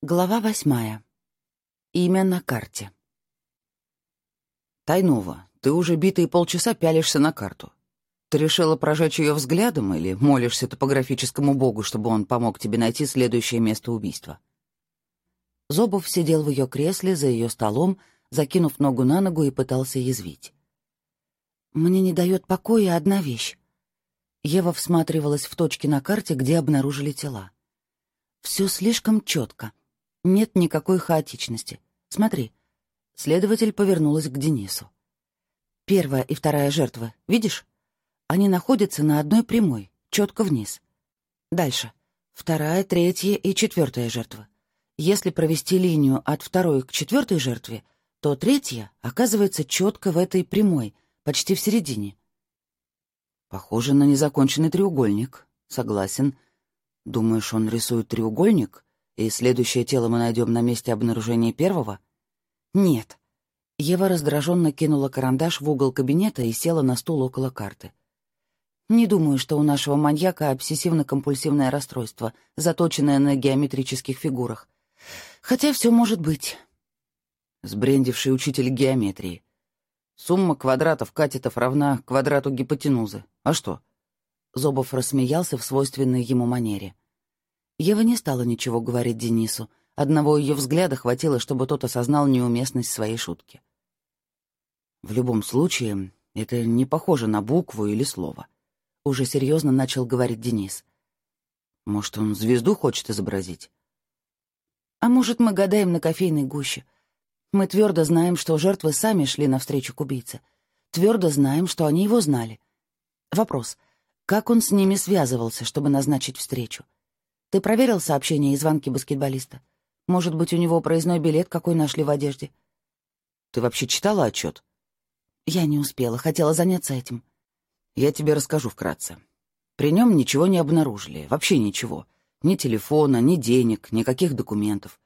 Глава восьмая. Имя на карте. «Тайнова, ты уже битые полчаса пялишься на карту. Ты решила прожечь ее взглядом или молишься топографическому богу, чтобы он помог тебе найти следующее место убийства?» Зобов сидел в ее кресле за ее столом, закинув ногу на ногу и пытался язвить. «Мне не дает покоя одна вещь». Ева всматривалась в точки на карте, где обнаружили тела. «Все слишком четко. Нет никакой хаотичности. Смотри. Следователь повернулась к Денису. Первая и вторая жертвы, видишь? Они находятся на одной прямой, четко вниз. Дальше. Вторая, третья и четвертая жертвы. Если провести линию от второй к четвертой жертве, то третья оказывается четко в этой прямой, почти в середине. Похоже на незаконченный треугольник. Согласен. Думаешь, он рисует треугольник? И следующее тело мы найдем на месте обнаружения первого? Нет. Ева раздраженно кинула карандаш в угол кабинета и села на стул около карты. Не думаю, что у нашего маньяка обсессивно-компульсивное расстройство, заточенное на геометрических фигурах. Хотя все может быть. Сбрендивший учитель геометрии. Сумма квадратов катетов равна квадрату гипотенузы. А что? Зобов рассмеялся в свойственной ему манере. Ева не стала ничего говорить Денису. Одного ее взгляда хватило, чтобы тот осознал неуместность своей шутки. «В любом случае, это не похоже на букву или слово», — уже серьезно начал говорить Денис. «Может, он звезду хочет изобразить?» «А может, мы гадаем на кофейной гуще. Мы твердо знаем, что жертвы сами шли навстречу к убийце. Твердо знаем, что они его знали. Вопрос, как он с ними связывался, чтобы назначить встречу?» Ты проверил сообщения и звонки баскетболиста? Может быть, у него проездной билет какой нашли в одежде? Ты вообще читала отчет? Я не успела, хотела заняться этим. Я тебе расскажу вкратце. При нем ничего не обнаружили, вообще ничего. Ни телефона, ни денег, никаких документов.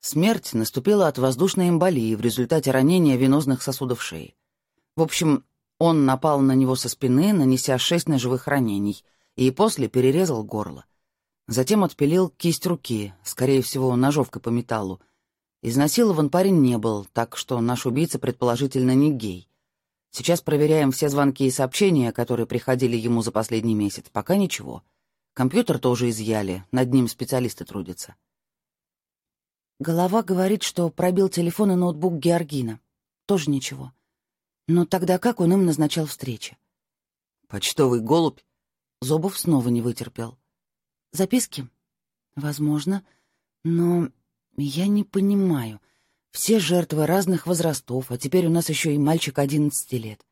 Смерть наступила от воздушной эмболии в результате ранения венозных сосудов шеи. В общем, он напал на него со спины, нанеся шесть ножевых ранений, и после перерезал горло. Затем отпилил кисть руки, скорее всего, ножовкой по металлу. Изнасилован парень не был, так что наш убийца предположительно не гей. Сейчас проверяем все звонки и сообщения, которые приходили ему за последний месяц. Пока ничего. Компьютер тоже изъяли, над ним специалисты трудятся. Голова говорит, что пробил телефон и ноутбук Георгина. Тоже ничего. Но тогда как он им назначал встречи? Почтовый голубь. Зобов снова не вытерпел. Записки? Возможно. Но я не понимаю. Все жертвы разных возрастов, а теперь у нас еще и мальчик одиннадцати лет.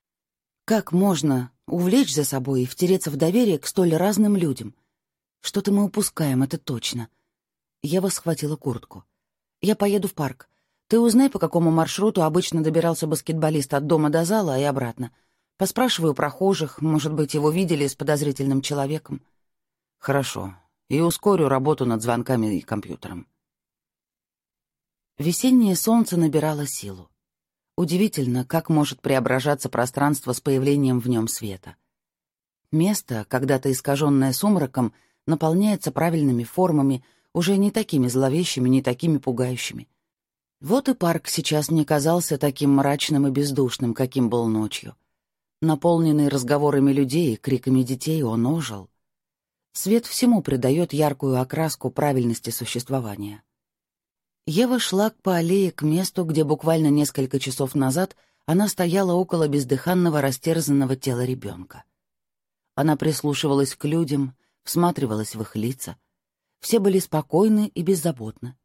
Как можно увлечь за собой и втереться в доверие к столь разным людям? Что-то мы упускаем, это точно. Ева схватила куртку. Я поеду в парк. Ты узнай, по какому маршруту обычно добирался баскетболист от дома до зала и обратно. Поспрашиваю прохожих, может быть, его видели с подозрительным человеком. Хорошо, и ускорю работу над звонками и компьютером. Весеннее солнце набирало силу. Удивительно, как может преображаться пространство с появлением в нем света. Место, когда-то искаженное сумраком, наполняется правильными формами, уже не такими зловещими, не такими пугающими. Вот и парк сейчас не казался таким мрачным и бездушным, каким был ночью. Наполненный разговорами людей и криками детей, он ожил. Свет всему придает яркую окраску правильности существования. Ева шла по аллее к месту, где буквально несколько часов назад она стояла около бездыханного растерзанного тела ребенка. Она прислушивалась к людям, всматривалась в их лица. Все были спокойны и беззаботны.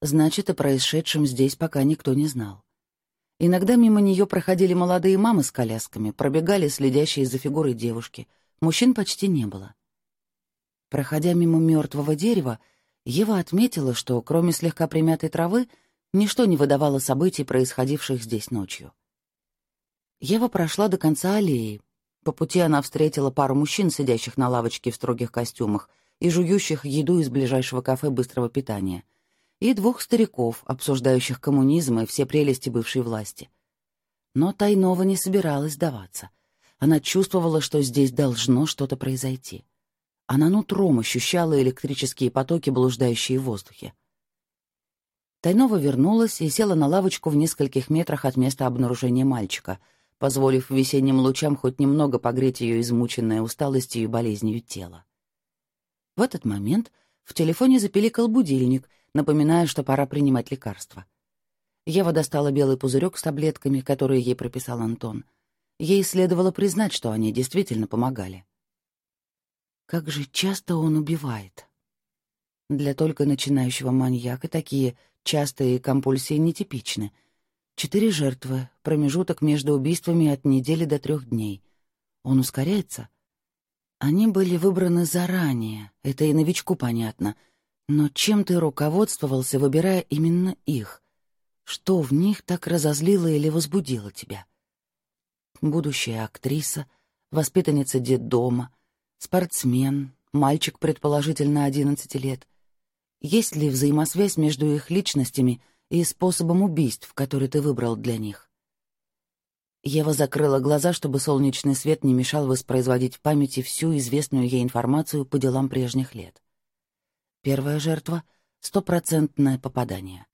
Значит, о происшедшем здесь пока никто не знал. Иногда мимо нее проходили молодые мамы с колясками, пробегали следящие за фигурой девушки. Мужчин почти не было. Проходя мимо мертвого дерева, Ева отметила, что, кроме слегка примятой травы, ничто не выдавало событий, происходивших здесь ночью. Ева прошла до конца аллеи. По пути она встретила пару мужчин, сидящих на лавочке в строгих костюмах и жующих еду из ближайшего кафе быстрого питания, и двух стариков, обсуждающих коммунизм и все прелести бывшей власти. Но Тайнова не собиралась сдаваться. Она чувствовала, что здесь должно что-то произойти. Она нутром ощущала электрические потоки, блуждающие в воздухе. Тайнова вернулась и села на лавочку в нескольких метрах от места обнаружения мальчика, позволив весенним лучам хоть немного погреть ее измученное усталостью и болезнью тело. В этот момент в телефоне запеликал будильник, напоминая, что пора принимать лекарства. Ева достала белый пузырек с таблетками, которые ей прописал Антон. Ей следовало признать, что они действительно помогали. Как же часто он убивает. Для только начинающего маньяка такие частые компульсии нетипичны. Четыре жертвы, промежуток между убийствами от недели до трех дней. Он ускоряется? Они были выбраны заранее, это и новичку понятно. Но чем ты руководствовался, выбирая именно их? Что в них так разозлило или возбудило тебя? Будущая актриса, воспитанница детдома, спортсмен, мальчик, предположительно, 11 лет. Есть ли взаимосвязь между их личностями и способом убийств, который ты выбрал для них? Ева закрыла глаза, чтобы солнечный свет не мешал воспроизводить в памяти всю известную ей информацию по делам прежних лет. Первая жертва — стопроцентное попадание.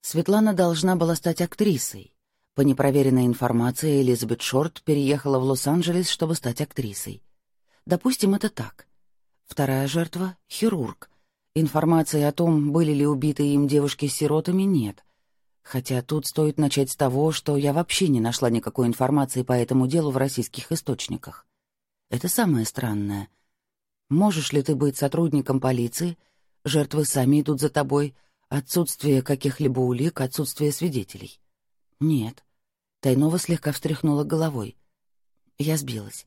Светлана должна была стать актрисой. По непроверенной информации, Элизабет Шорт переехала в Лос-Анджелес, чтобы стать актрисой. Допустим, это так. Вторая жертва — хирург. Информации о том, были ли убиты им девушки-сиротами, нет. Хотя тут стоит начать с того, что я вообще не нашла никакой информации по этому делу в российских источниках. Это самое странное. Можешь ли ты быть сотрудником полиции? Жертвы сами идут за тобой — Отсутствие каких-либо улик, отсутствие свидетелей. Нет. Тайнова слегка встряхнула головой. Я сбилась.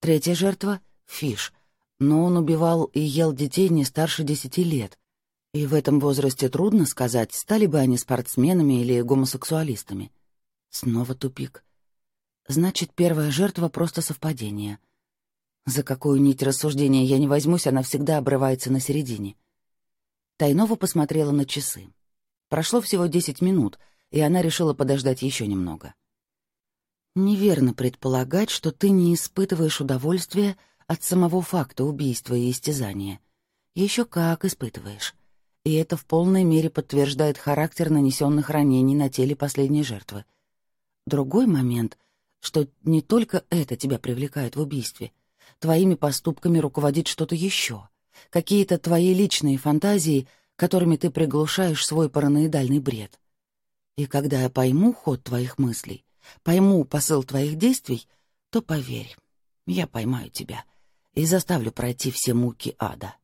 Третья жертва — Фиш. Но он убивал и ел детей не старше десяти лет. И в этом возрасте трудно сказать, стали бы они спортсменами или гомосексуалистами. Снова тупик. Значит, первая жертва — просто совпадение. За какую нить рассуждения я не возьмусь, она всегда обрывается на середине — Тайнова посмотрела на часы. Прошло всего десять минут, и она решила подождать еще немного. «Неверно предполагать, что ты не испытываешь удовольствия от самого факта убийства и истязания. Еще как испытываешь. И это в полной мере подтверждает характер нанесенных ранений на теле последней жертвы. Другой момент, что не только это тебя привлекает в убийстве. Твоими поступками руководит что-то еще — какие-то твои личные фантазии, которыми ты приглушаешь свой параноидальный бред. И когда я пойму ход твоих мыслей, пойму посыл твоих действий, то поверь, я поймаю тебя и заставлю пройти все муки ада.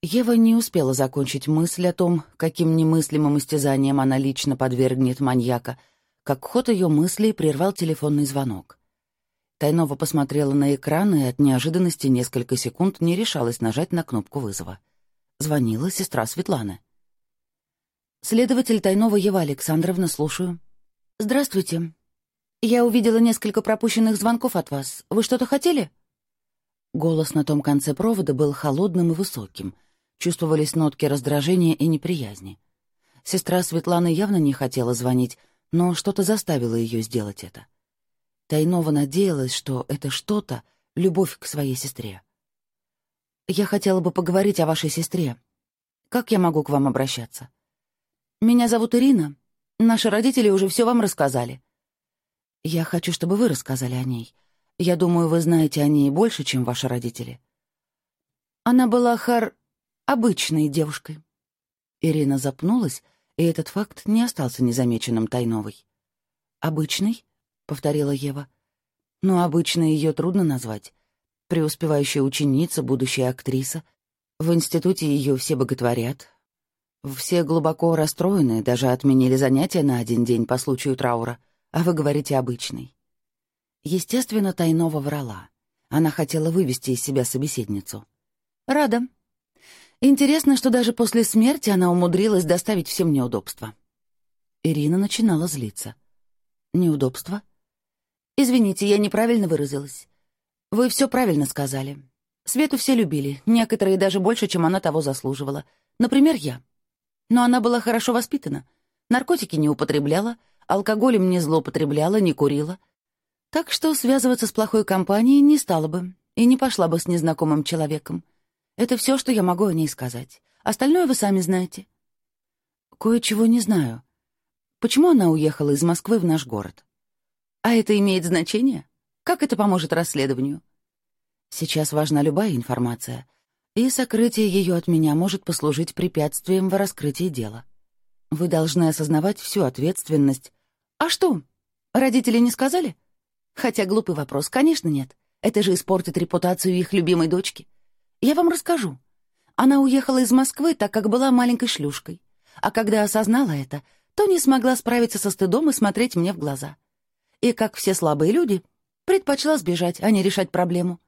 Ева не успела закончить мысль о том, каким немыслимым истязанием она лично подвергнет маньяка, как ход ее мыслей прервал телефонный звонок. Тайнова посмотрела на экран и от неожиданности несколько секунд не решалась нажать на кнопку вызова. Звонила сестра Светланы. «Следователь Тайнова Ева Александровна, слушаю». «Здравствуйте. Я увидела несколько пропущенных звонков от вас. Вы что-то хотели?» Голос на том конце провода был холодным и высоким. Чувствовались нотки раздражения и неприязни. Сестра Светланы явно не хотела звонить, но что-то заставило ее сделать это. Тайнова надеялась, что это что-то — любовь к своей сестре. «Я хотела бы поговорить о вашей сестре. Как я могу к вам обращаться?» «Меня зовут Ирина. Наши родители уже все вам рассказали». «Я хочу, чтобы вы рассказали о ней. Я думаю, вы знаете о ней больше, чем ваши родители». Она была хар... обычной девушкой. Ирина запнулась, и этот факт не остался незамеченным Тайновой. «Обычной?» повторила Ева. Но обычно ее трудно назвать. Преуспевающая ученица, будущая актриса. В институте ее все боготворят. Все глубоко расстроены, даже отменили занятия на один день по случаю траура, а вы говорите обычный. Естественно, Тайнова врала. Она хотела вывести из себя собеседницу. «Рада. Интересно, что даже после смерти она умудрилась доставить всем неудобства». Ирина начинала злиться. «Неудобства? «Извините, я неправильно выразилась. Вы все правильно сказали. Свету все любили, некоторые даже больше, чем она того заслуживала. Например, я. Но она была хорошо воспитана. Наркотики не употребляла, алкоголем не злоупотребляла, не курила. Так что связываться с плохой компанией не стала бы и не пошла бы с незнакомым человеком. Это все, что я могу о ней сказать. Остальное вы сами знаете. Кое-чего не знаю. Почему она уехала из Москвы в наш город? А это имеет значение? Как это поможет расследованию? Сейчас важна любая информация, и сокрытие ее от меня может послужить препятствием в раскрытии дела. Вы должны осознавать всю ответственность. А что, родители не сказали? Хотя глупый вопрос, конечно, нет. Это же испортит репутацию их любимой дочки. Я вам расскажу. Она уехала из Москвы, так как была маленькой шлюшкой. А когда осознала это, то не смогла справиться со стыдом и смотреть мне в глаза. И, как все слабые люди, предпочла сбежать, а не решать проблему.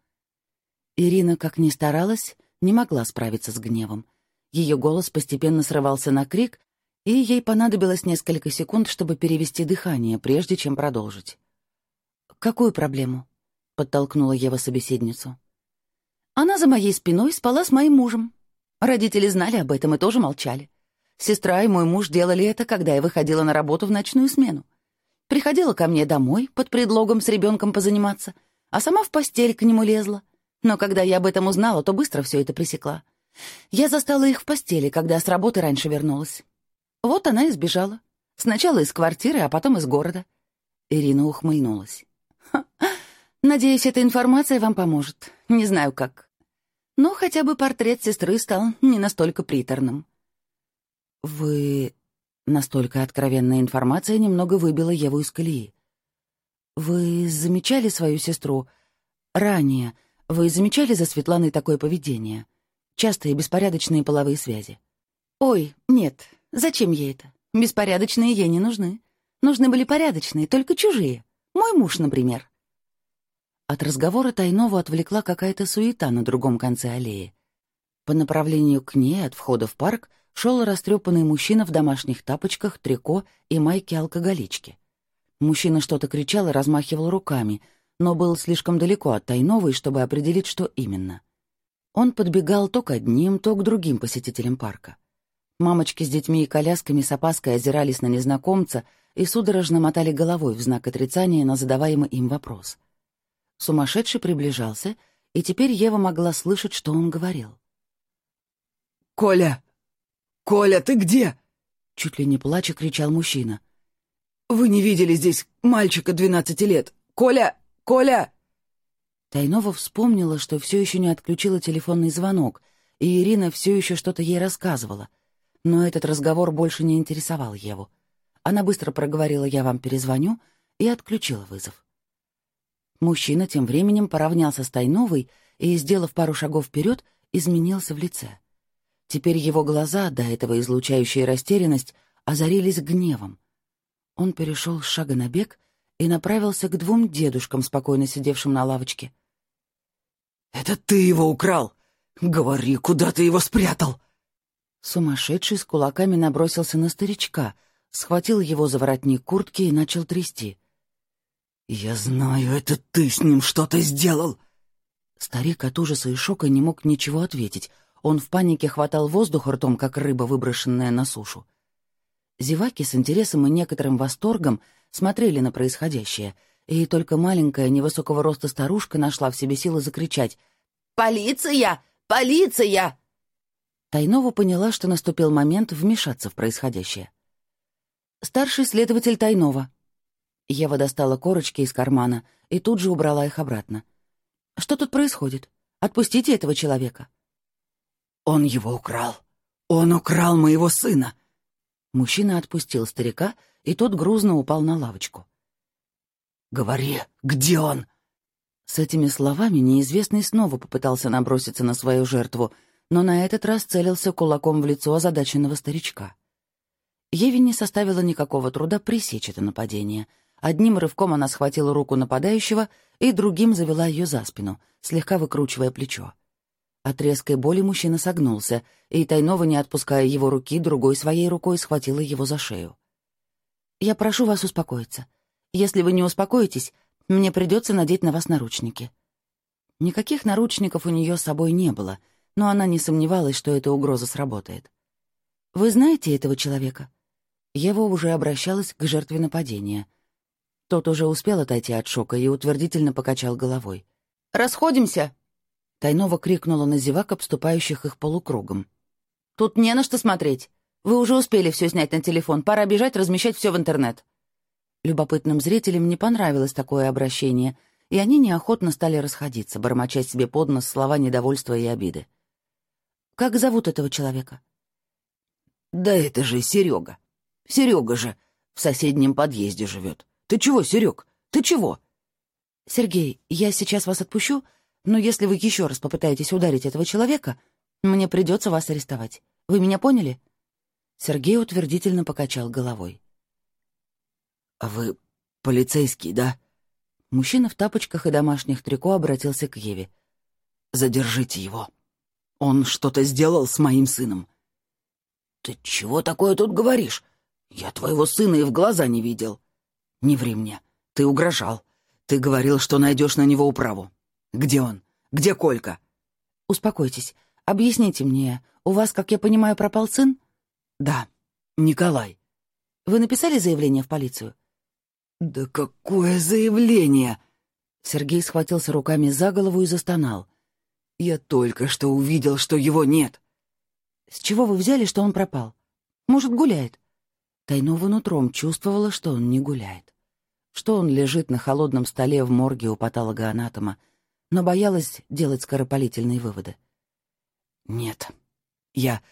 Ирина, как ни старалась, не могла справиться с гневом. Ее голос постепенно срывался на крик, и ей понадобилось несколько секунд, чтобы перевести дыхание, прежде чем продолжить. «Какую проблему?» — подтолкнула Ева собеседницу. «Она за моей спиной спала с моим мужем. Родители знали об этом и тоже молчали. Сестра и мой муж делали это, когда я выходила на работу в ночную смену. Приходила ко мне домой под предлогом с ребенком позаниматься, а сама в постель к нему лезла. Но когда я об этом узнала, то быстро все это пресекла. Я застала их в постели, когда с работы раньше вернулась. Вот она и сбежала. Сначала из квартиры, а потом из города. Ирина ухмыльнулась. Надеюсь, эта информация вам поможет. Не знаю как. Но хотя бы портрет сестры стал не настолько приторным. «Вы...» Настолько откровенная информация немного выбила Еву из колеи. «Вы замечали свою сестру? Ранее вы замечали за Светланой такое поведение? Частые беспорядочные половые связи?» «Ой, нет. Зачем ей это? Беспорядочные ей не нужны. Нужны были порядочные, только чужие. Мой муж, например». От разговора Тайнову отвлекла какая-то суета на другом конце аллеи. По направлению к ней от входа в парк шел растрепанный мужчина в домашних тапочках, трико и майке-алкоголички. Мужчина что-то кричал и размахивал руками, но был слишком далеко от Тайновой, чтобы определить, что именно. Он подбегал то к одним, то к другим посетителям парка. Мамочки с детьми и колясками с опаской озирались на незнакомца и судорожно мотали головой в знак отрицания на задаваемый им вопрос. Сумасшедший приближался, и теперь Ева могла слышать, что он говорил. «Коля! Коля, ты где?» Чуть ли не плача кричал мужчина. «Вы не видели здесь мальчика двенадцати лет? Коля! Коля!» Тайнова вспомнила, что все еще не отключила телефонный звонок, и Ирина все еще что-то ей рассказывала. Но этот разговор больше не интересовал Еву. Она быстро проговорила «я вам перезвоню» и отключила вызов. Мужчина тем временем поравнялся с Тайновой и, сделав пару шагов вперед, изменился в лице. Теперь его глаза, до этого излучающие растерянность, озарились гневом. Он перешел с шага на бег и направился к двум дедушкам, спокойно сидевшим на лавочке. «Это ты его украл! Говори, куда ты его спрятал!» Сумасшедший с кулаками набросился на старичка, схватил его за воротник куртки и начал трясти. «Я знаю, это ты с ним что-то сделал!» Старик от ужаса и шока не мог ничего ответить. Он в панике хватал воздух ртом, как рыба, выброшенная на сушу. Зеваки с интересом и некоторым восторгом смотрели на происходящее, и только маленькая, невысокого роста старушка нашла в себе силы закричать «Полиция! Полиция!» Тайнова поняла, что наступил момент вмешаться в происходящее. «Старший следователь Тайнова». Ева достала корочки из кармана и тут же убрала их обратно. «Что тут происходит? Отпустите этого человека». «Он его украл! Он украл моего сына!» Мужчина отпустил старика, и тот грузно упал на лавочку. «Говори, где он?» С этими словами неизвестный снова попытался наброситься на свою жертву, но на этот раз целился кулаком в лицо озадаченного старичка. Еве не составило никакого труда пресечь это нападение. Одним рывком она схватила руку нападающего и другим завела ее за спину, слегка выкручивая плечо. От резкой боли мужчина согнулся, и Тайнова, не отпуская его руки, другой своей рукой схватила его за шею. «Я прошу вас успокоиться. Если вы не успокоитесь, мне придется надеть на вас наручники». Никаких наручников у нее с собой не было, но она не сомневалась, что эта угроза сработает. «Вы знаете этого человека?» Ева уже обращалась к жертве нападения. Тот уже успел отойти от шока и утвердительно покачал головой. «Расходимся!» Тайнова крикнула на зевак, обступающих их полукругом. «Тут не на что смотреть. Вы уже успели все снять на телефон. Пора бежать, размещать все в интернет». Любопытным зрителям не понравилось такое обращение, и они неохотно стали расходиться, бормоча себе под нос слова недовольства и обиды. «Как зовут этого человека?» «Да это же Серега. Серега же в соседнем подъезде живет. Ты чего, Серег? Ты чего?» «Сергей, я сейчас вас отпущу, но если вы еще раз попытаетесь ударить этого человека, мне придется вас арестовать. Вы меня поняли?» Сергей утвердительно покачал головой. «А вы полицейский, да?» Мужчина в тапочках и домашних трико обратился к Еве. «Задержите его. Он что-то сделал с моим сыном». «Ты чего такое тут говоришь? Я твоего сына и в глаза не видел». «Не ври мне. Ты угрожал. Ты говорил, что найдешь на него управу. Где он? Где Колька?» «Успокойтесь. Объясните мне, у вас, как я понимаю, пропал сын?» «Да, Николай». «Вы написали заявление в полицию?» «Да какое заявление!» Сергей схватился руками за голову и застонал. «Я только что увидел, что его нет». «С чего вы взяли, что он пропал? Может, гуляет?» Тайнова нутром чувствовала, что он не гуляет. Что он лежит на холодном столе в морге у патологоанатома, но боялась делать скоропалительные выводы. «Нет, я...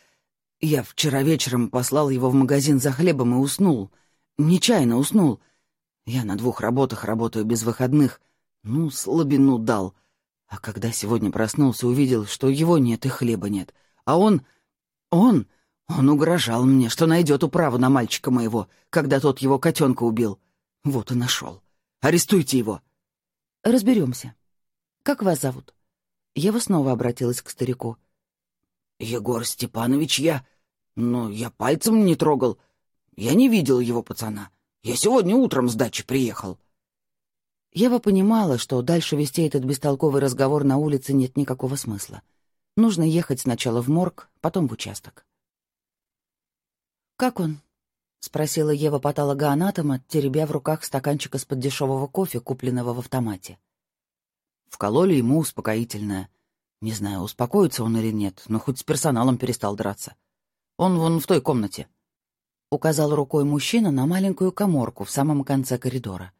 я вчера вечером послал его в магазин за хлебом и уснул. Нечаянно уснул. Я на двух работах работаю без выходных. Ну, слабину дал. А когда сегодня проснулся, увидел, что его нет и хлеба нет. А он... он... он угрожал мне, что найдет управу на мальчика моего, когда тот его котенка убил. Вот и нашел. Арестуйте его. Разберемся. Как вас зовут? Ева снова обратилась к старику. Егор Степанович я. Но я пальцем не трогал. Я не видел его пацана. Я сегодня утром с дачи приехал». Ева понимала, что дальше вести этот бестолковый разговор на улице нет никакого смысла. Нужно ехать сначала в морг, потом в участок. «Как он?» — спросила Ева патологоанатома, теребя в руках стаканчик из-под дешевого кофе, купленного в автомате. Вкололи ему успокоительное. Не знаю, успокоится он или нет, но хоть с персоналом перестал драться. Он вон в той комнате. Указал рукой мужчина на маленькую коморку в самом конце коридора.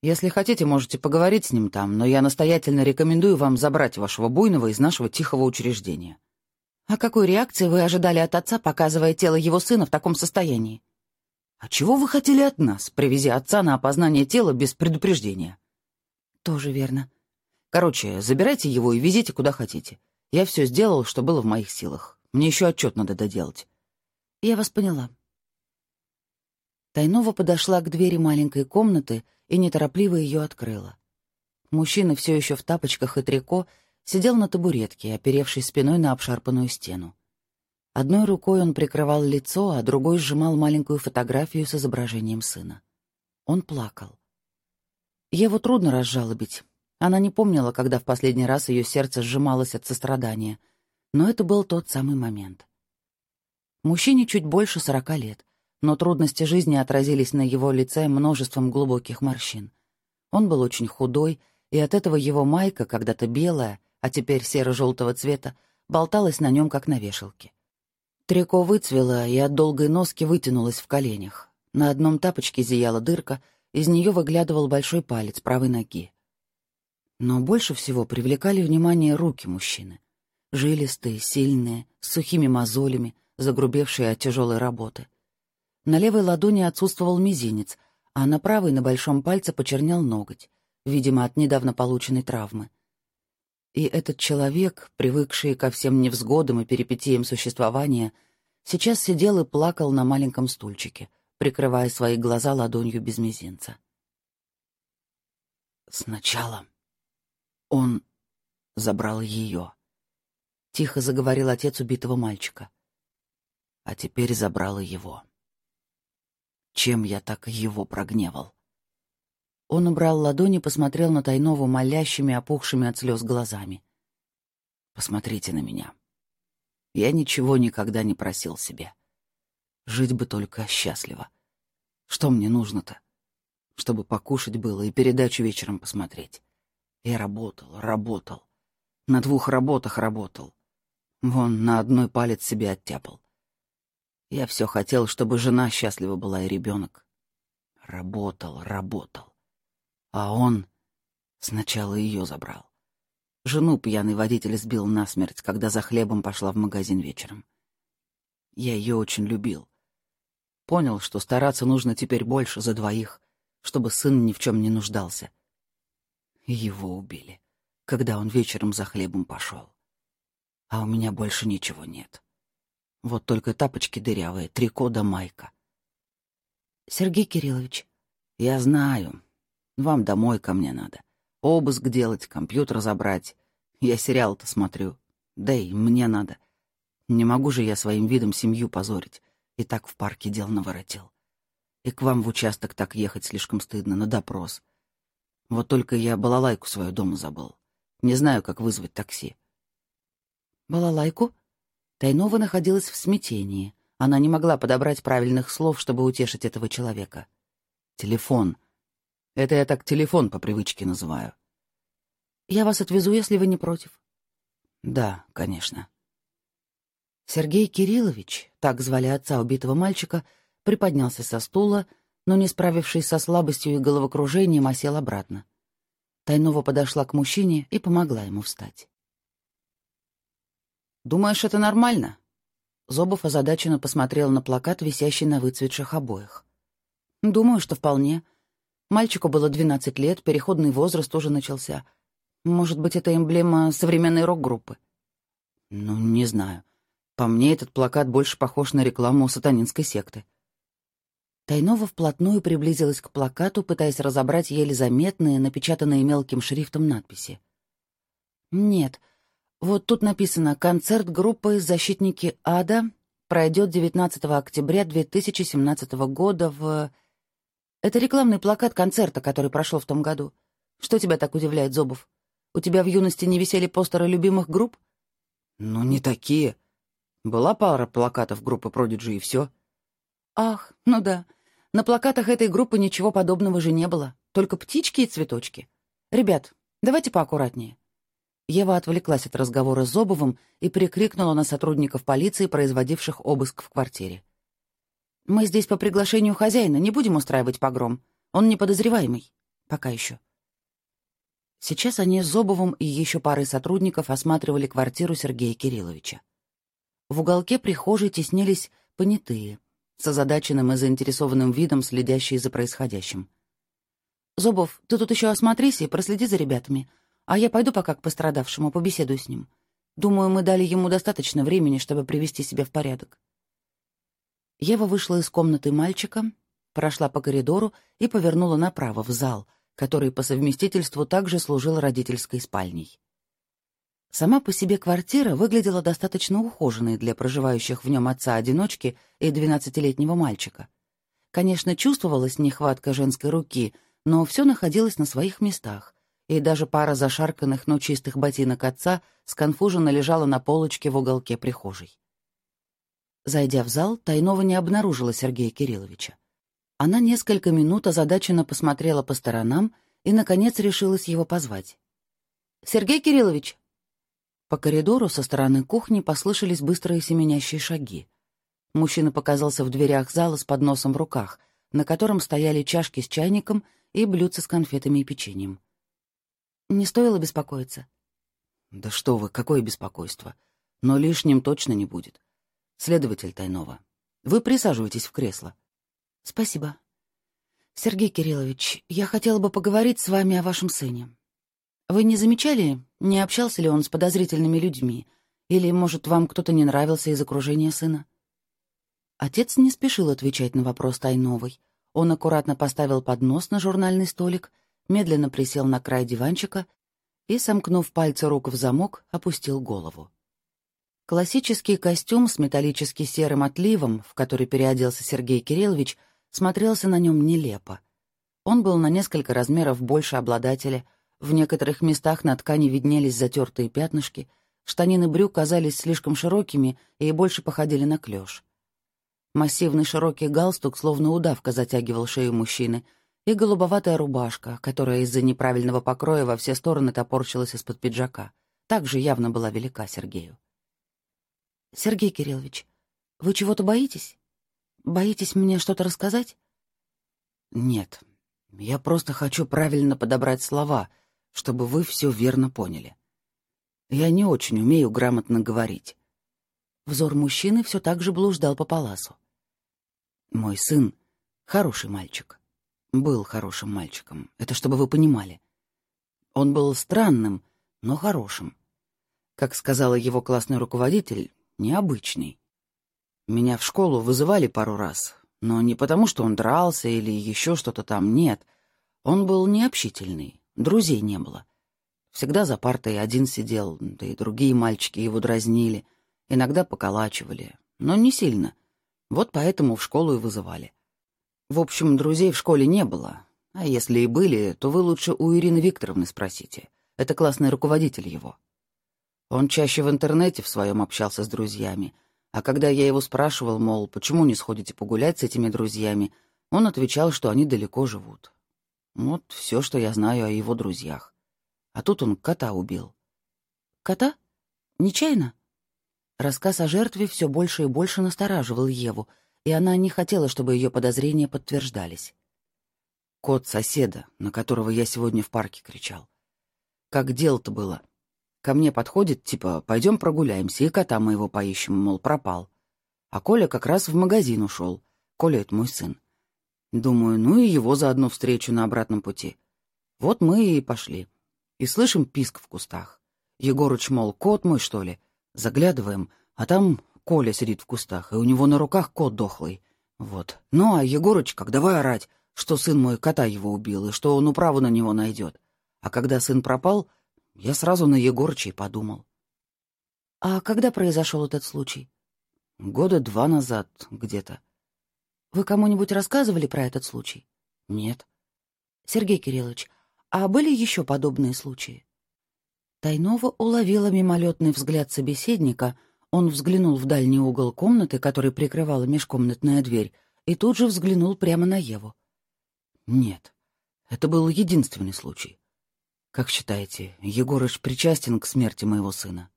«Если хотите, можете поговорить с ним там, но я настоятельно рекомендую вам забрать вашего буйного из нашего тихого учреждения». «А какой реакции вы ожидали от отца, показывая тело его сына в таком состоянии?» «А чего вы хотели от нас, привезя отца на опознание тела без предупреждения?» «Тоже верно». «Короче, забирайте его и везите куда хотите. Я все сделал, что было в моих силах. Мне еще отчет надо доделать». «Я вас поняла. Тайнова подошла к двери маленькой комнаты и неторопливо ее открыла. Мужчина все еще в тапочках и трико сидел на табуретке, оперевшись спиной на обшарпанную стену. Одной рукой он прикрывал лицо, а другой сжимал маленькую фотографию с изображением сына. Он плакал. Еву трудно разжалобить. Она не помнила, когда в последний раз ее сердце сжималось от сострадания, но это был тот самый момент. Мужчине чуть больше сорока лет но трудности жизни отразились на его лице множеством глубоких морщин. Он был очень худой, и от этого его майка, когда-то белая, а теперь серо-желтого цвета, болталась на нем, как на вешалке. Трико выцвело и от долгой носки вытянулось в коленях. На одном тапочке зияла дырка, из нее выглядывал большой палец правой ноги. Но больше всего привлекали внимание руки мужчины. Жилистые, сильные, с сухими мозолями, загрубевшие от тяжелой работы — на левой ладони отсутствовал мизинец, а на правой на большом пальце почернел ноготь, видимо, от недавно полученной травмы. И этот человек, привыкший ко всем невзгодам и перипетиям существования, сейчас сидел и плакал на маленьком стульчике, прикрывая свои глаза ладонью без мизинца. «Сначала он забрал ее», — тихо заговорил отец убитого мальчика. «А теперь забрал его». Чем я так его прогневал? Он убрал ладони, посмотрел на Тайнову молящими, опухшими от слез глазами. «Посмотрите на меня. Я ничего никогда не просил себе. Жить бы только счастливо. Что мне нужно-то? Чтобы покушать было и передачу вечером посмотреть. Я работал, работал. На двух работах работал. Вон, на одной палец себе оттяпал. Я все хотел, чтобы жена счастлива была и ребенок. Работал, работал. А он сначала ее забрал. Жену пьяный водитель сбил насмерть, когда за хлебом пошла в магазин вечером. Я ее очень любил. Понял, что стараться нужно теперь больше за двоих, чтобы сын ни в чем не нуждался. Его убили, когда он вечером за хлебом пошел. А у меня больше ничего нет. Вот только тапочки дырявые, трико да майка. Сергей Кириллович. Я знаю. Вам домой ко мне надо. Обыск делать, компьютер забрать. Я сериал-то смотрю. Да и мне надо. Не могу же я своим видом семью позорить. И так в парке дел наворотил. И к вам в участок так ехать слишком стыдно, на допрос. Вот только я балалайку свою дома забыл. Не знаю, как вызвать такси. Балалайку? Тайнова находилась в смятении. Она не могла подобрать правильных слов, чтобы утешить этого человека. Телефон. Это я так телефон по привычке называю. Я вас отвезу, если вы не против. Да, конечно. Сергей Кириллович, так звали отца убитого мальчика, приподнялся со стула, но, не справившись со слабостью и головокружением, осел обратно. Тайнова подошла к мужчине и помогла ему встать. «Думаешь, это нормально?» Зобов озадаченно посмотрел на плакат, висящий на выцветших обоях. «Думаю, что вполне. Мальчику было 12 лет, переходный возраст уже начался. Может быть, это эмблема современной рок-группы?» «Ну, не знаю. По мне, этот плакат больше похож на рекламу сатанинской секты». Тайнова вплотную приблизилась к плакату, пытаясь разобрать еле заметные, напечатанные мелким шрифтом надписи. «Нет, вот тут написано «Концерт группы «Защитники ада» пройдет 19 октября 2017 года в...» Это рекламный плакат концерта, который прошел в том году. Что тебя так удивляет, Зобов? У тебя в юности не висели постеры любимых групп? Ну, не такие. Была пара плакатов группы Prodigy и все. Ах, ну да. На плакатах этой группы ничего подобного же не было. Только птички и цветочки. Ребят, давайте поаккуратнее. Ева отвлеклась от разговора с Зобовым и прикрикнула на сотрудников полиции, производивших обыск в квартире. «Мы здесь по приглашению хозяина, не будем устраивать погром. Он не подозреваемый. Пока еще». Сейчас они с Зобовым и еще парой сотрудников осматривали квартиру Сергея Кирилловича. В уголке прихожей теснились понятые, с озадаченным и заинтересованным видом, следящие за происходящим. «Зобов, ты тут еще осмотрись и проследи за ребятами. А я пойду пока к пострадавшему, побеседую с ним. Думаю, мы дали ему достаточно времени, чтобы привести себя в порядок. Ева вышла из комнаты мальчика, прошла по коридору и повернула направо, в зал, который по совместительству также служил родительской спальней. Сама по себе квартира выглядела достаточно ухоженной для проживающих в нем отца-одиночки и двенадцатилетнего мальчика. Конечно, чувствовалась нехватка женской руки, но все находилось на своих местах, и даже пара зашарканных, но чистых ботинок отца сконфуженно лежала на полочке в уголке прихожей. Зайдя в зал, Тайнова не обнаружила Сергея Кирилловича. Она несколько минут озадаченно посмотрела по сторонам и, наконец, решилась его позвать. «Сергей Кириллович!» По коридору со стороны кухни послышались быстрые семенящие шаги. Мужчина показался в дверях зала с подносом в руках, на котором стояли чашки с чайником и блюдца с конфетами и печеньем. Не стоило беспокоиться. Да что вы, какое беспокойство. Но лишним точно не будет. Следователь Тайнова, вы присаживайтесь в кресло. Спасибо. Сергей Кириллович, я хотела бы поговорить с вами о вашем сыне. Вы не замечали, не общался ли он с подозрительными людьми? Или, может, вам кто-то не нравился из окружения сына? Отец не спешил отвечать на вопрос Тайновой. Он аккуратно поставил поднос на журнальный столик — медленно присел на край диванчика и, сомкнув пальцы рук в замок, опустил голову. Классический костюм с металлически серым отливом, в который переоделся Сергей Кириллович, смотрелся на нем нелепо. Он был на несколько размеров больше обладателя, в некоторых местах на ткани виднелись затертые пятнышки, штанины брюк казались слишком широкими и больше походили на клеш. Массивный широкий галстук, словно удавка, затягивал шею мужчины — и голубоватая рубашка, которая из-за неправильного покроя во все стороны топорщилась из-под пиджака, также явно была велика Сергею. «Сергей Кириллович, вы чего-то боитесь?» боитесь мне что-то рассказать?» «Нет, я просто хочу правильно подобрать слова, чтобы вы все верно поняли. Я не очень умею грамотно говорить». Взор мужчины все так же блуждал по паласу. «Мой сын — хороший мальчик. Был хорошим мальчиком. Это чтобы вы понимали. Он был странным, но хорошим. Как сказала его классный руководитель, необычный. Меня в школу вызывали пару раз, но не потому, что он дрался или еще что-то там, нет. Он был необщительный, друзей не было. Всегда за партой один сидел, да и другие мальчики его дразнили, иногда поколачивали, но не сильно. Вот поэтому в школу и вызывали. В общем, друзей в школе не было, а если и были, то вы лучше у Ирины Викторовны спросите. Это классный руководитель его. Он чаще в интернете в своем общался с друзьями — а когда я его спрашивал, мол, почему не сходите погулять с этими друзьями, он отвечал, что они далеко живут. Вот все, что я знаю о его друзьях. А тут он кота убил. Кота? Нечаянно? Рассказ о жертве все больше и больше настораживал Еву, и она не хотела, чтобы ее подозрения подтверждались. Кот соседа, на которого я сегодня в парке кричал. Как дело-то было? Ко мне подходит, типа, пойдем прогуляемся, и кота моего поищем, мол, пропал. А Коля как раз в магазин ушел. Коля — это мой сын. Думаю, ну и его заодно встречу на обратном пути. Вот мы и пошли. И слышим писк в кустах. Егорыч, мол, кот мой, что ли? Заглядываем, а там Коля сидит в кустах, и у него на руках кот дохлый. Вот. Ну, а Егорыч, как давай орать, что сын мой кота его убил, и что он управу на него найдет. А когда сын пропал, я сразу на Егорыча и подумал. «А когда произошел этот случай?» «Года два назад где-то». «Вы кому-нибудь рассказывали про этот случай?» «Нет». «Сергей Кириллович, а были еще подобные случаи?» Тайнова уловила мимолетный взгляд собеседника, он взглянул в дальний угол комнаты, который прикрывала межкомнатная дверь, и тут же взглянул прямо на Еву. «Нет, это был единственный случай. Как считаете, Егорыч причастен к смерти моего сына?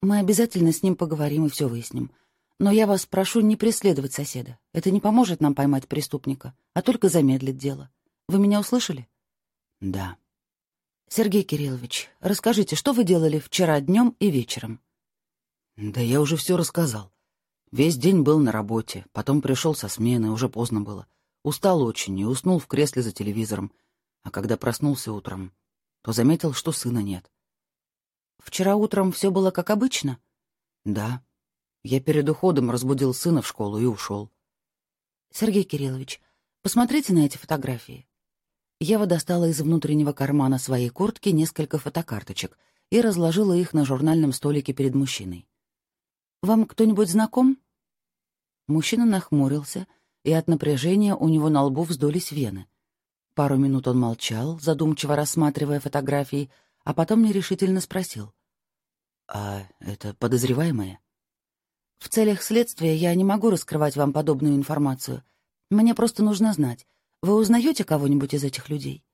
Мы обязательно с ним поговорим и все выясним. Но я вас прошу не преследовать соседа. Это не поможет нам поймать преступника, а только замедлит дело. Вы меня услышали? Да. Сергей Кириллович, расскажите, что вы делали вчера днем и вечером? Да я уже все рассказал. Весь день был на работе, потом пришел со смены, уже поздно было. Устал очень и уснул в кресле за телевизором. А когда проснулся утром, то заметил, что сына нет. «Вчера утром все было как обычно?» «Да. Я перед уходом разбудил сына в школу и ушел». «Сергей Кириллович, посмотрите на эти фотографии». Ева достала из внутреннего кармана своей куртки несколько фотокарточек и разложила их на журнальном столике перед мужчиной. «Вам кто-нибудь знаком?» Мужчина нахмурился, и от напряжения у него на лбу вздулись вены — Пару минут он молчал, задумчиво рассматривая фотографии, а потом нерешительно спросил. «А это подозреваемые?» «В целях следствия я не могу раскрывать вам подобную информацию. Мне просто нужно знать, вы узнаете кого-нибудь из этих людей?»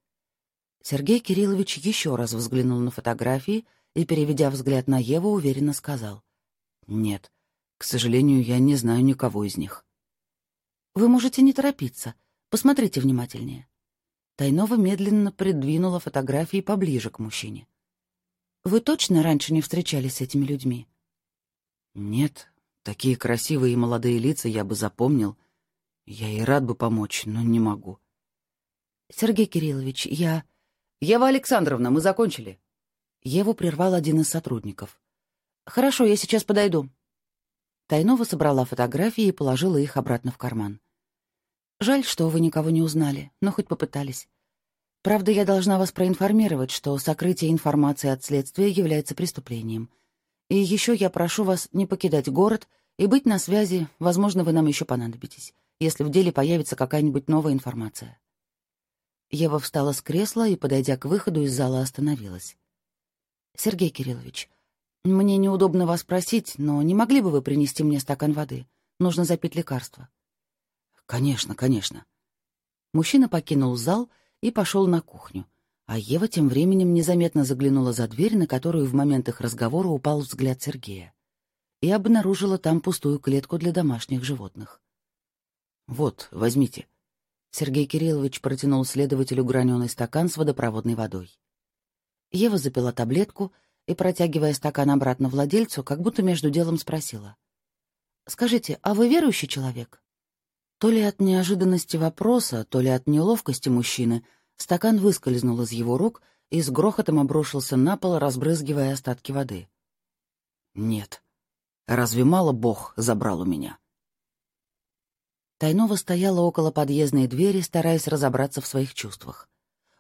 Сергей Кириллович еще раз взглянул на фотографии и, переведя взгляд на Еву, уверенно сказал. «Нет, к сожалению, я не знаю никого из них». «Вы можете не торопиться. Посмотрите внимательнее». Тайнова медленно придвинула фотографии поближе к мужчине. «Вы точно раньше не встречались с этими людьми?» «Нет, такие красивые и молодые лица я бы запомнил. Я и рад бы помочь, но не могу». «Сергей Кириллович, я...» «Ева Александровна, мы закончили». Еву прервал один из сотрудников. «Хорошо, я сейчас подойду». Тайнова собрала фотографии и положила их обратно в карман. Жаль, что вы никого не узнали, но хоть попытались. Правда, я должна вас проинформировать, что сокрытие информации от следствия является преступлением. И еще я прошу вас не покидать город и быть на связи, возможно, вы нам еще понадобитесь, если в деле появится какая-нибудь новая информация. Ева встала с кресла и, подойдя к выходу из зала, остановилась. «Сергей Кириллович, мне неудобно вас просить, но не могли бы вы принести мне стакан воды? Нужно запить лекарство». «Конечно, конечно». Мужчина покинул зал и пошел на кухню, а Ева тем временем незаметно заглянула за дверь, на которую в момент их разговора упал взгляд Сергея, и обнаружила там пустую клетку для домашних животных. Вот, возьмите». Сергей Кириллович протянул следователю граненый стакан с водопроводной водой. Ева запила таблетку и, протягивая стакан обратно владельцу, как будто между делом спросила. «Скажите, а вы верующий человек?» То ли от неожиданности вопроса, то ли от неловкости мужчины, стакан выскользнул из его рук и с грохотом обрушился на пол, разбрызгивая остатки воды. «Нет. Разве мало Бог забрал у меня?» Тайнова стояла около подъездной двери, стараясь разобраться в своих чувствах.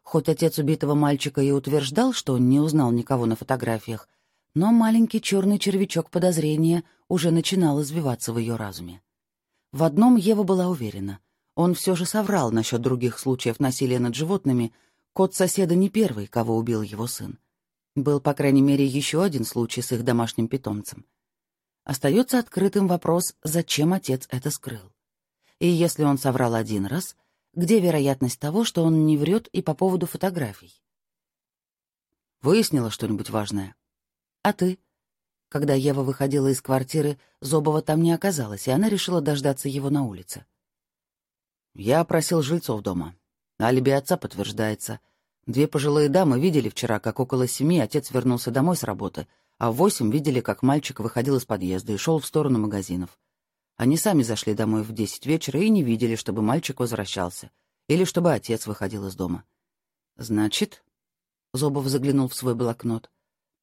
Хоть отец убитого мальчика и утверждал, что он не узнал никого на фотографиях, но маленький черный червячок подозрения уже начинал извиваться в ее разуме. В одном Ева была уверена. Он все же соврал насчет других случаев насилия над животными. Кот соседа не первый, кого убил его сын. Был, по крайней мере, еще один случай с их домашним питомцем. Остается открытым вопрос, зачем отец это скрыл. И если он соврал один раз, где вероятность того, что он не врет и по поводу фотографий? Выяснила что-нибудь важное? А ты? Когда Ева выходила из квартиры, Зобова там не оказалось, и она решила дождаться его на улице. Я опросил жильцов дома. Алиби отца подтверждается. Две пожилые дамы видели вчера, как около семи отец вернулся домой с работы, а в восемь видели, как мальчик выходил из подъезда и шел в сторону магазинов. Они сами зашли домой в десять вечера и не видели, чтобы мальчик возвращался, или чтобы отец выходил из дома. «Значит...» — Зобов заглянул в свой блокнот.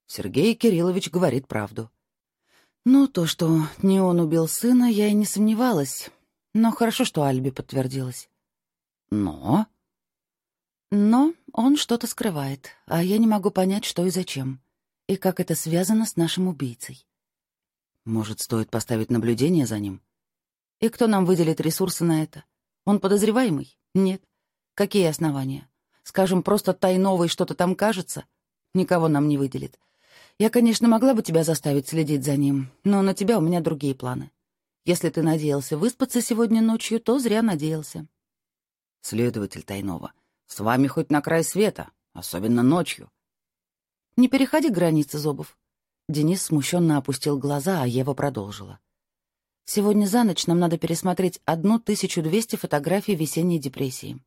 «Сергей Кириллович говорит правду». «Ну, то, что не он убил сына, я и не сомневалась. Но хорошо, что Альби подтвердилось». «Но...» «Но он что-то скрывает, а я не могу понять, что и зачем, и как это связано с нашим убийцей». Может, стоит поставить наблюдение за ним? И кто нам выделит ресурсы на это? Он подозреваемый? Нет. Какие основания? Скажем, просто тайновый что-то там кажется? Никого нам не выделит. Я, конечно, могла бы тебя заставить следить за ним, но на тебя у меня другие планы. Если ты надеялся выспаться сегодня ночью, то зря надеялся. Следователь Тайнова, с вами хоть на край света, особенно ночью. Не переходи границы, Зобов. Денис смущенно опустил глаза, а Ева продолжила. «Сегодня за ночь нам надо пересмотреть одну тысячу двести фотографий весенней депрессии».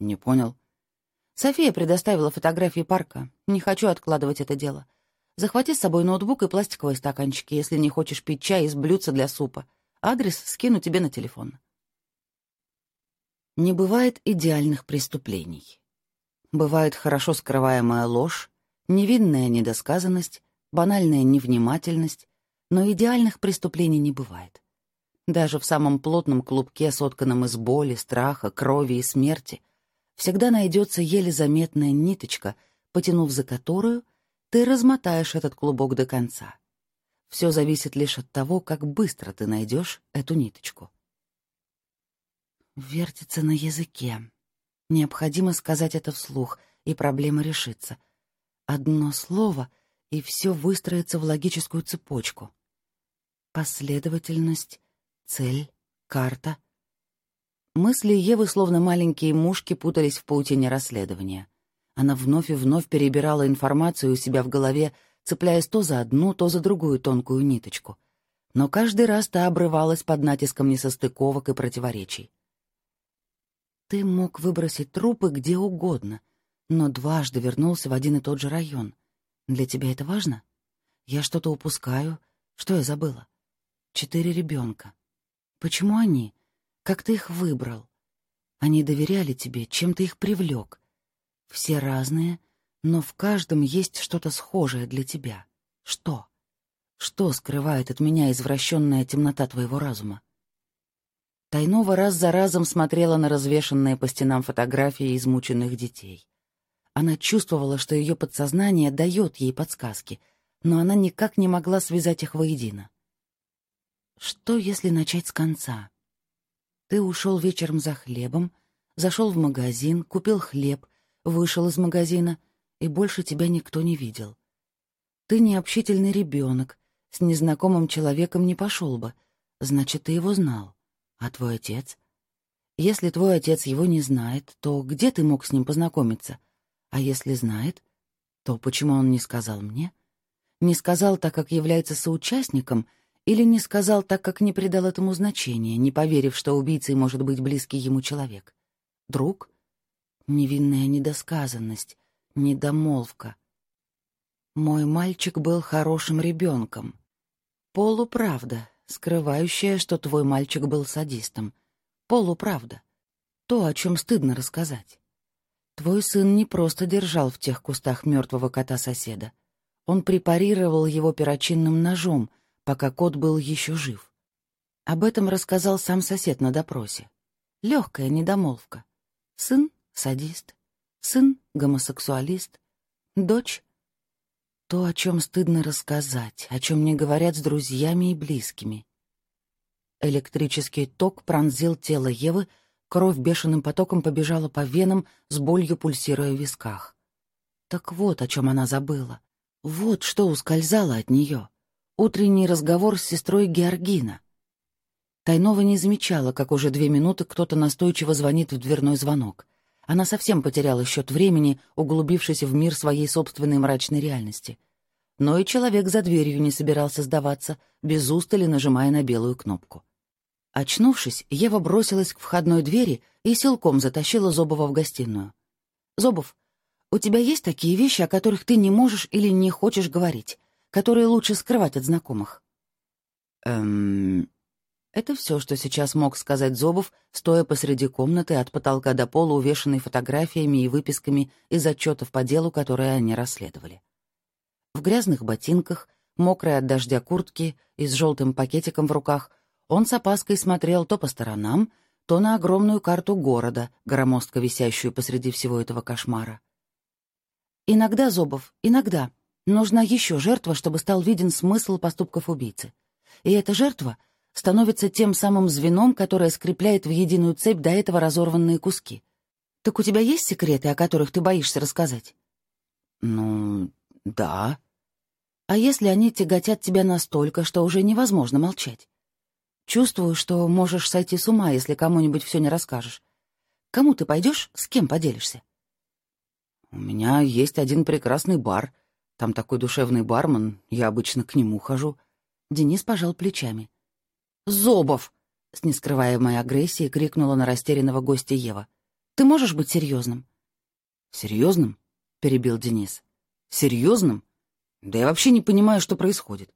«Не понял». «София предоставила фотографии парка. Не хочу откладывать это дело. Захвати с собой ноутбук и пластиковые стаканчики, если не хочешь пить чай из блюдца для супа. Адрес скину тебе на телефон». Не бывает идеальных преступлений. Бывает хорошо скрываемая ложь, невинная недосказанность, банальная невнимательность, но идеальных преступлений не бывает. Даже в самом плотном клубке, сотканном из боли, страха, крови и смерти, всегда найдется еле заметная ниточка, потянув за которую, ты размотаешь этот клубок до конца. Все зависит лишь от того, как быстро ты найдешь эту ниточку. Вертится на языке. Необходимо сказать это вслух, и проблема решится. Одно слово — и все выстроится в логическую цепочку. Последовательность, цель, карта. Мысли Евы, словно маленькие мушки, путались в паутине расследования. Она вновь и вновь перебирала информацию у себя в голове, цепляясь то за одну, то за другую тонкую ниточку. Но каждый раз та обрывалась под натиском несостыковок и противоречий. Ты мог выбросить трупы где угодно, но дважды вернулся в один и тот же район. Для тебя это важно? Я что-то упускаю. Что я забыла? Четыре ребенка. Почему они? Как ты их выбрал? Они доверяли тебе, чем ты их привлек. Все разные, но в каждом есть что-то схожее для тебя. Что? Что скрывает от меня извращенная темнота твоего разума? Тайнова раз за разом смотрела на развешанные по стенам фотографии измученных детей. Она чувствовала, что ее подсознание дает ей подсказки, но она никак не могла связать их воедино. Что, если начать с конца? Ты ушел вечером за хлебом, зашел в магазин, купил хлеб, вышел из магазина, и больше тебя никто не видел. Ты необщительный ребенок, с незнакомым человеком не пошел бы, значит, ты его знал. А твой отец? Если твой отец его не знает, то где ты мог с ним познакомиться — а если знает, то почему он не сказал мне? Не сказал, так как является соучастником, Или не сказал так, как не придал этому значения, не поверив, что убийцей может быть близкий ему человек? Друг? Невинная недосказанность, недомолвка. Мой мальчик был хорошим ребенком. Полуправда, скрывающая, что твой мальчик был садистом. Полуправда. То, о чем стыдно рассказать. Твой сын не просто держал в тех кустах мертвого кота соседа. Он препарировал его перочинным ножом, пока кот был еще жив. Об этом рассказал сам сосед на допросе. Легкая недомолвка. Сын — садист, сын — гомосексуалист, дочь — то, о чем стыдно рассказать, о чем не говорят с друзьями и близкими. Электрический ток пронзил тело Евы, Кровь бешеным потоком побежала по венам, с болью пульсируя в висках. Так вот, о чем она забыла. Вот что ускользало от нее. Утренний разговор с сестрой Георгина. Тайнова не замечала, как уже две минуты кто-то настойчиво звонит в дверной звонок. Она совсем потеряла счет времени, углубившись в мир своей собственной мрачной реальности. Но и человек за дверью не собирался сдаваться, без устали нажимая на белую кнопку. Очнувшись, Ева бросилась к входной двери и силком затащила Зобова в гостиную. «Зобов, у тебя есть такие вещи, о которых ты не можешь или не хочешь говорить, которые лучше скрывать от знакомых?» «Эм...» Это все, что сейчас мог сказать Зобов, стоя посреди комнаты от потолка до пола, увешанной фотографиями и выписками из отчетов по делу, которые они расследовали. В грязных ботинках, мокрой от дождя куртки и с желтым пакетиком в руках — он с опаской смотрел то по сторонам, то на огромную карту города, громоздко висящую посреди всего этого кошмара. Иногда, Зобов, иногда, нужна еще жертва, чтобы стал виден смысл поступков убийцы. И эта жертва становится тем самым звеном, которое скрепляет в единую цепь до этого разорванные куски. Так у тебя есть секреты, о которых ты боишься рассказать? Ну, да. А если они тяготят тебя настолько, что уже невозможно молчать? Чувствую, что можешь сойти с ума, если кому-нибудь все не расскажешь. Кому ты пойдешь, с кем поделишься? У меня есть один прекрасный бар. Там такой душевный бармен, я обычно к нему хожу. Денис пожал плечами. «Зобов!» — с нескрываемой агрессией крикнула на растерянного гостя Ева. «Ты можешь быть серьезным?» «Серьезным?» — перебил Денис. «Серьезным? Да я вообще не понимаю, что происходит.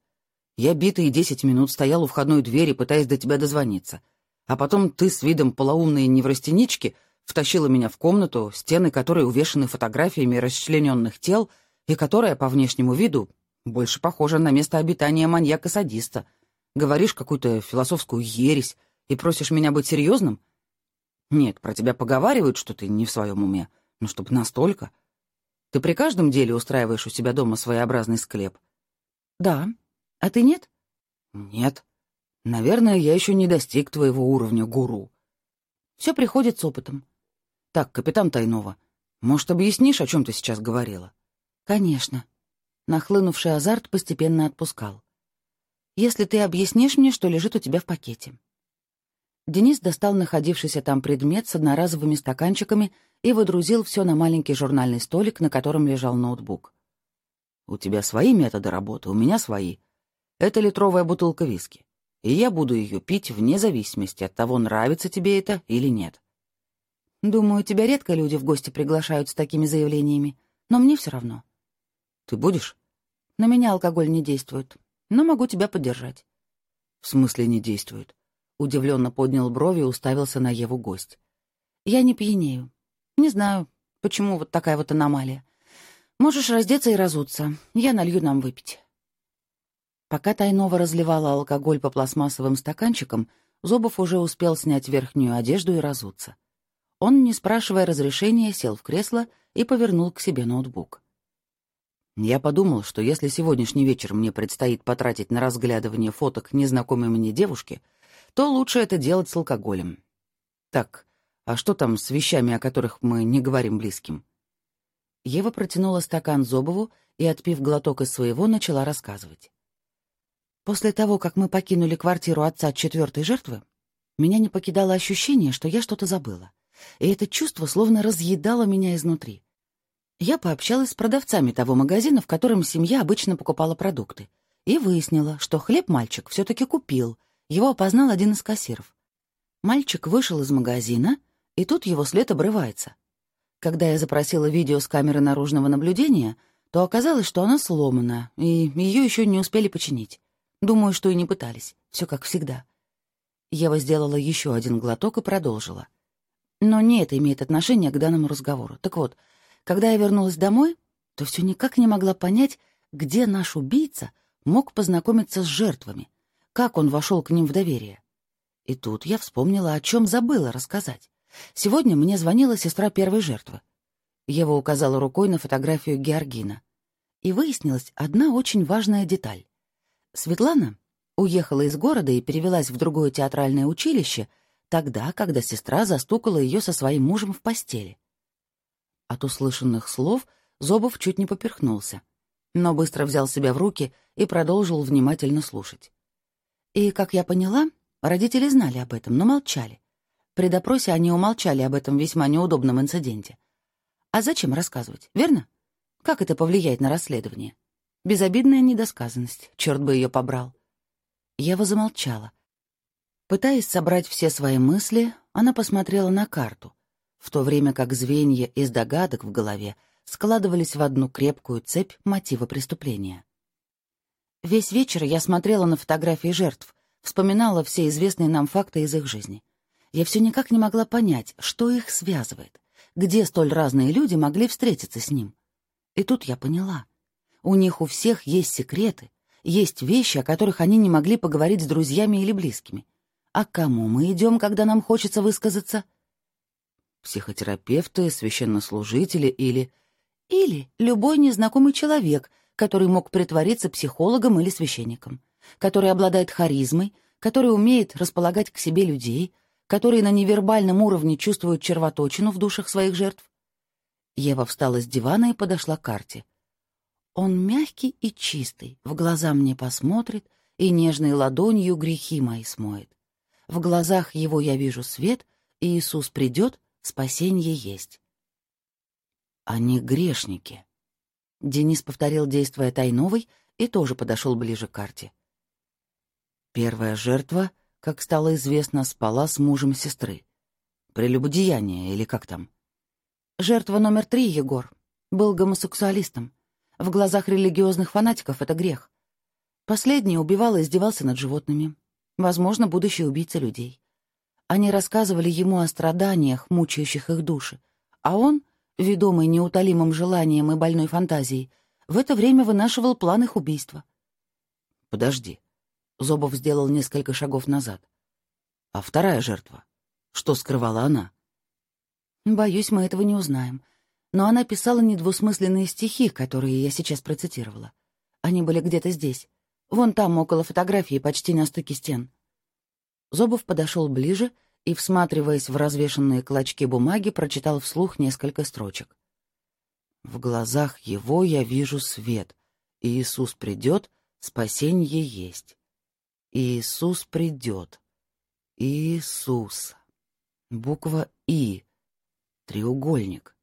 Я битые десять минут стоял у входной двери, пытаясь до тебя дозвониться. А потом ты с видом полоумной неврастенички втащила меня в комнату, стены которой увешаны фотографиями расчлененных тел, и которая, по внешнему виду, больше похожа на место обитания маньяка-садиста. Говоришь какую-то философскую ересь и просишь меня быть серьезным? Нет, про тебя поговаривают, что ты не в своем уме. Ну, чтобы настолько. Ты при каждом деле устраиваешь у себя дома своеобразный склеп? Да, а ты нет? Нет. Наверное, я еще не достиг твоего уровня, гуру. Все приходит с опытом. Так, капитан Тайнова, может, объяснишь, о чем ты сейчас говорила? Конечно. Нахлынувший азарт постепенно отпускал. Если ты объяснишь мне, что лежит у тебя в пакете. Денис достал находившийся там предмет с одноразовыми стаканчиками и выдрузил все на маленький журнальный столик, на котором лежал ноутбук. «У тебя свои методы работы, у меня свои. Это литровая бутылка виски, и я буду ее пить вне зависимости от того, нравится тебе это или нет. Думаю, тебя редко люди в гости приглашают с такими заявлениями, но мне все равно. Ты будешь? На меня алкоголь не действует, но могу тебя поддержать. В смысле не действует? Удивленно поднял брови и уставился на Еву гость. Я не пьянею. Не знаю, почему вот такая вот аномалия. Можешь раздеться и разуться. Я налью нам выпить. Пока Тайнова разливала алкоголь по пластмассовым стаканчикам, Зобов уже успел снять верхнюю одежду и разуться. Он, не спрашивая разрешения, сел в кресло и повернул к себе ноутбук. Я подумал, что если сегодняшний вечер мне предстоит потратить на разглядывание фоток незнакомой мне девушки, то лучше это делать с алкоголем. Так, а что там с вещами, о которых мы не говорим близким? Ева протянула стакан Зобову и, отпив глоток из своего, начала рассказывать. После того, как мы покинули квартиру отца четвертой жертвы, меня не покидало ощущение, что я что-то забыла. И это чувство словно разъедало меня изнутри. Я пообщалась с продавцами того магазина, в котором семья обычно покупала продукты, и выяснила, что хлеб мальчик все-таки купил. Его опознал один из кассиров. Мальчик вышел из магазина, и тут его след обрывается. Когда я запросила видео с камеры наружного наблюдения, то оказалось, что она сломана, и ее еще не успели починить. Думаю, что и не пытались. Все как всегда. Ева сделала еще один глоток и продолжила. Но не это имеет отношение к данному разговору. Так вот, когда я вернулась домой, то все никак не могла понять, где наш убийца мог познакомиться с жертвами, как он вошел к ним в доверие. И тут я вспомнила, о чем забыла рассказать. Сегодня мне звонила сестра первой жертвы. Ева указала рукой на фотографию Георгина. И выяснилась одна очень важная деталь. Светлана уехала из города и перевелась в другое театральное училище тогда, когда сестра застукала ее со своим мужем в постели. От услышанных слов Зобов чуть не поперхнулся, но быстро взял себя в руки и продолжил внимательно слушать. И, как я поняла, родители знали об этом, но молчали. При допросе они умолчали об этом весьма неудобном инциденте. А зачем рассказывать, верно? Как это повлияет на расследование? Безобидная недосказанность, черт бы ее побрал. Ева замолчала. Пытаясь собрать все свои мысли, она посмотрела на карту, в то время как звенья из догадок в голове складывались в одну крепкую цепь мотива преступления. Весь вечер я смотрела на фотографии жертв, вспоминала все известные нам факты из их жизни. Я все никак не могла понять, что их связывает, где столь разные люди могли встретиться с ним. И тут я поняла. У них у всех есть секреты, есть вещи, о которых они не могли поговорить с друзьями или близкими. А кому мы идем, когда нам хочется высказаться? Психотерапевты, священнослужители или... Или любой незнакомый человек, который мог притвориться психологом или священником, который обладает харизмой, который умеет располагать к себе людей, который на невербальном уровне чувствует червоточину в душах своих жертв. Ева встала с дивана и подошла к карте — он мягкий и чистый, в глаза мне посмотрит и нежной ладонью грехи мои смоет. В глазах его я вижу свет, и Иисус придет, спасенье есть. Они грешники. Денис повторил действия Тайновой и тоже подошел ближе к карте. Первая жертва, как стало известно, спала с мужем сестры. Прелюбодеяние или как там? Жертва номер три, Егор, был гомосексуалистом. В глазах религиозных фанатиков это грех. Последний убивал и издевался над животными. Возможно, будущий убийца людей. Они рассказывали ему о страданиях, мучающих их души. А он, ведомый неутолимым желанием и больной фантазией, в это время вынашивал план их убийства. «Подожди». Зобов сделал несколько шагов назад. «А вторая жертва? Что скрывала она?» «Боюсь, мы этого не узнаем но она писала недвусмысленные стихи, которые я сейчас процитировала. Они были где-то здесь. Вон там, около фотографии, почти на стыке стен. Зобов подошел ближе и, всматриваясь в развешанные клочки бумаги, прочитал вслух несколько строчек. «В глазах его я вижу свет. Иисус придет, спасенье есть. Иисус придет. Иисус. Буква «И». Треугольник.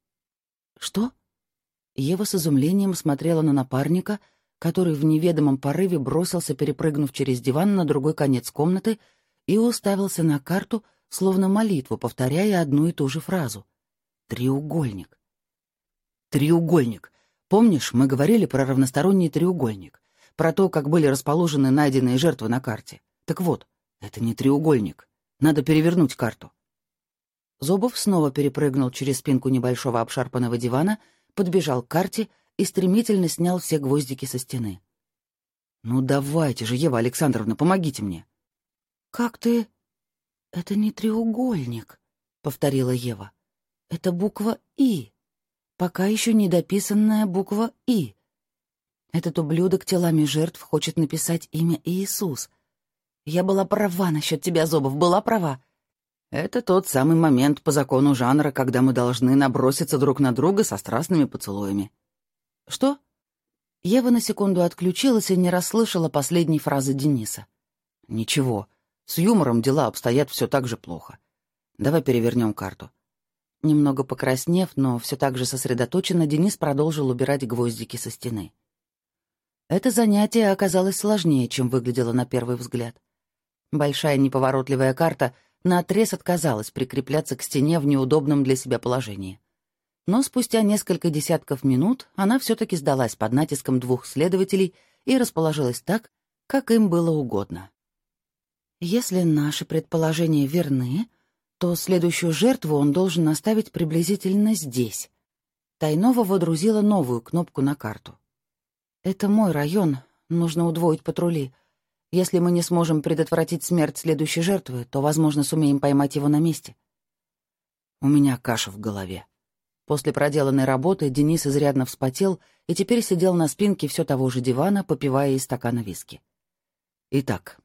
«Что?» Ева с изумлением смотрела на напарника, который в неведомом порыве бросился, перепрыгнув через диван на другой конец комнаты, и уставился на карту, словно молитву, повторяя одну и ту же фразу. «Треугольник». «Треугольник. Помнишь, мы говорили про равносторонний треугольник, про то, как были расположены найденные жертвы на карте? Так вот, это не треугольник. Надо перевернуть карту». Зобов снова перепрыгнул через спинку небольшого обшарпанного дивана, подбежал к карте и стремительно снял все гвоздики со стены. «Ну давайте же, Ева Александровна, помогите мне!» «Как ты...» «Это не треугольник», — повторила Ева. «Это буква «И». Пока еще недописанная буква «И». Этот ублюдок телами жертв хочет написать имя Иисус. Я была права насчет тебя, Зобов, была права. Это тот самый момент по закону жанра, когда мы должны наброситься друг на друга со страстными поцелуями. Что? Ева на секунду отключилась и не расслышала последней фразы Дениса. Ничего, с юмором дела обстоят все так же плохо. Давай перевернем карту. Немного покраснев, но все так же сосредоточенно, Денис продолжил убирать гвоздики со стены. Это занятие оказалось сложнее, чем выглядело на первый взгляд. Большая неповоротливая карта наотрез отказалась прикрепляться к стене в неудобном для себя положении. Но спустя несколько десятков минут она все-таки сдалась под натиском двух следователей и расположилась так, как им было угодно. Если наши предположения верны, то следующую жертву он должен оставить приблизительно здесь. Тайнова водрузила новую кнопку на карту. «Это мой район, нужно удвоить патрули. Если мы не сможем предотвратить смерть следующей жертвы, то, возможно, сумеем поймать его на месте». У меня каша в голове. После проделанной работы Денис изрядно вспотел и теперь сидел на спинке все того же дивана, попивая из стакана виски. Итак,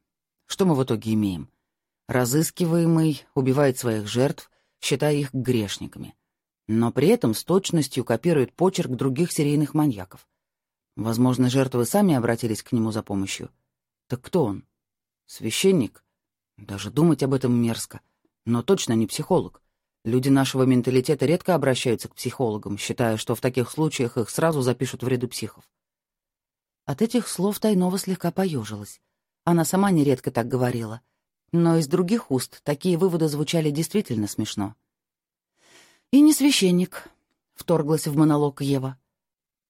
что мы в итоге имеем? Разыскиваемый убивает своих жертв, считая их грешниками, но при этом с точностью копирует почерк других серийных маньяков. Возможно, жертвы сами обратились к нему за помощью. Так кто он? Священник? Даже думать об этом мерзко. Но точно не психолог. Люди нашего менталитета редко обращаются к психологам, считая, что в таких случаях их сразу запишут в ряды психов. От этих слов Тайнова слегка поежилась. Она сама нередко так говорила. Но из других уст такие выводы звучали действительно смешно. «И не священник», — вторглась в монолог Ева.